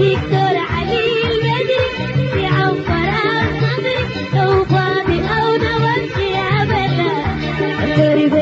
دكتور علي البدر يعوفر على لو فاضي أو نور ابدا